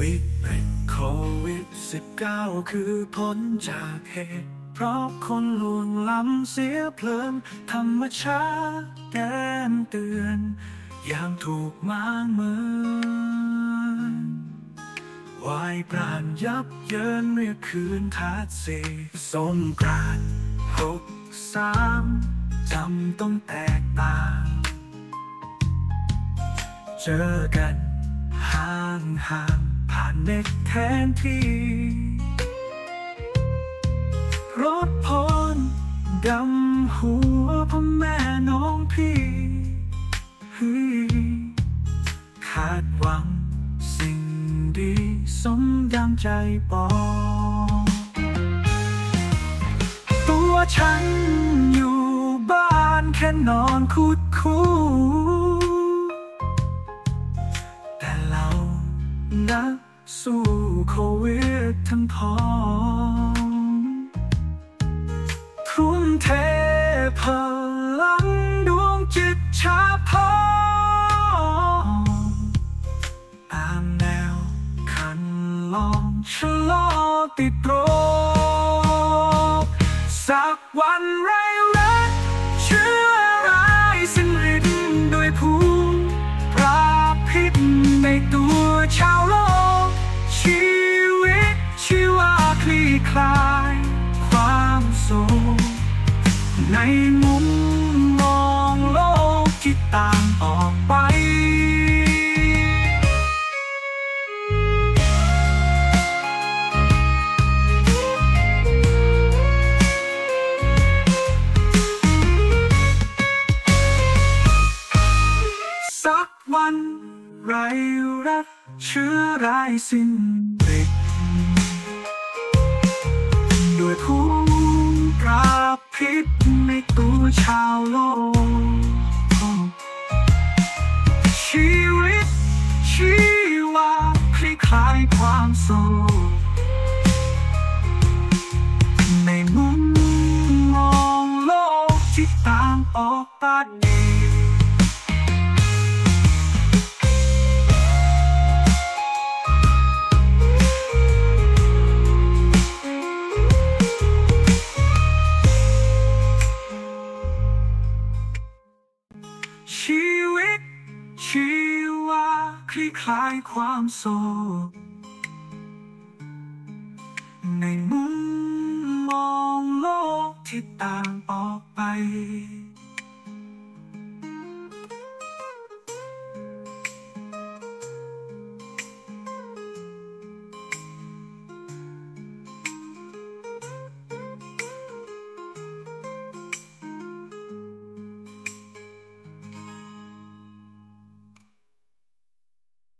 วิกฤตโควิด 19 คือผลจากเหตุ เพราะคนลวงล้ำเสียเพลินธรรมชาติแกนเตือน อย่างถูกมางเมินวายปราณยับเยินเมื่อคืนทัดสีสงกรานหกสามจำต้องแตกต่างเจอกัน ห่างห่าง เน็ตแทนที่รถพลดำหัวพ่อแม่น้องพี่คาดหวังสิ่งดีสมดังใจปอง ตัวฉันอยู่บ้านแค่นอนคุดคู้ ทั้งพองทุ่มเทพลังดวงจิตชาพอตามแนวคันลองชะลอติดโรคสักวันไร คลายความโศกในมุมมองโลกที่ต่างออกไป สักวันไรรักเชื้อร้ายสิ้น ชาวโลก ชีวิต ชีวาคลี่คลายความโศกในมุมมองโลกที่ต่างออกไป คลี่คลายความโศก ในมุมมองโลกที่ต่างออกไป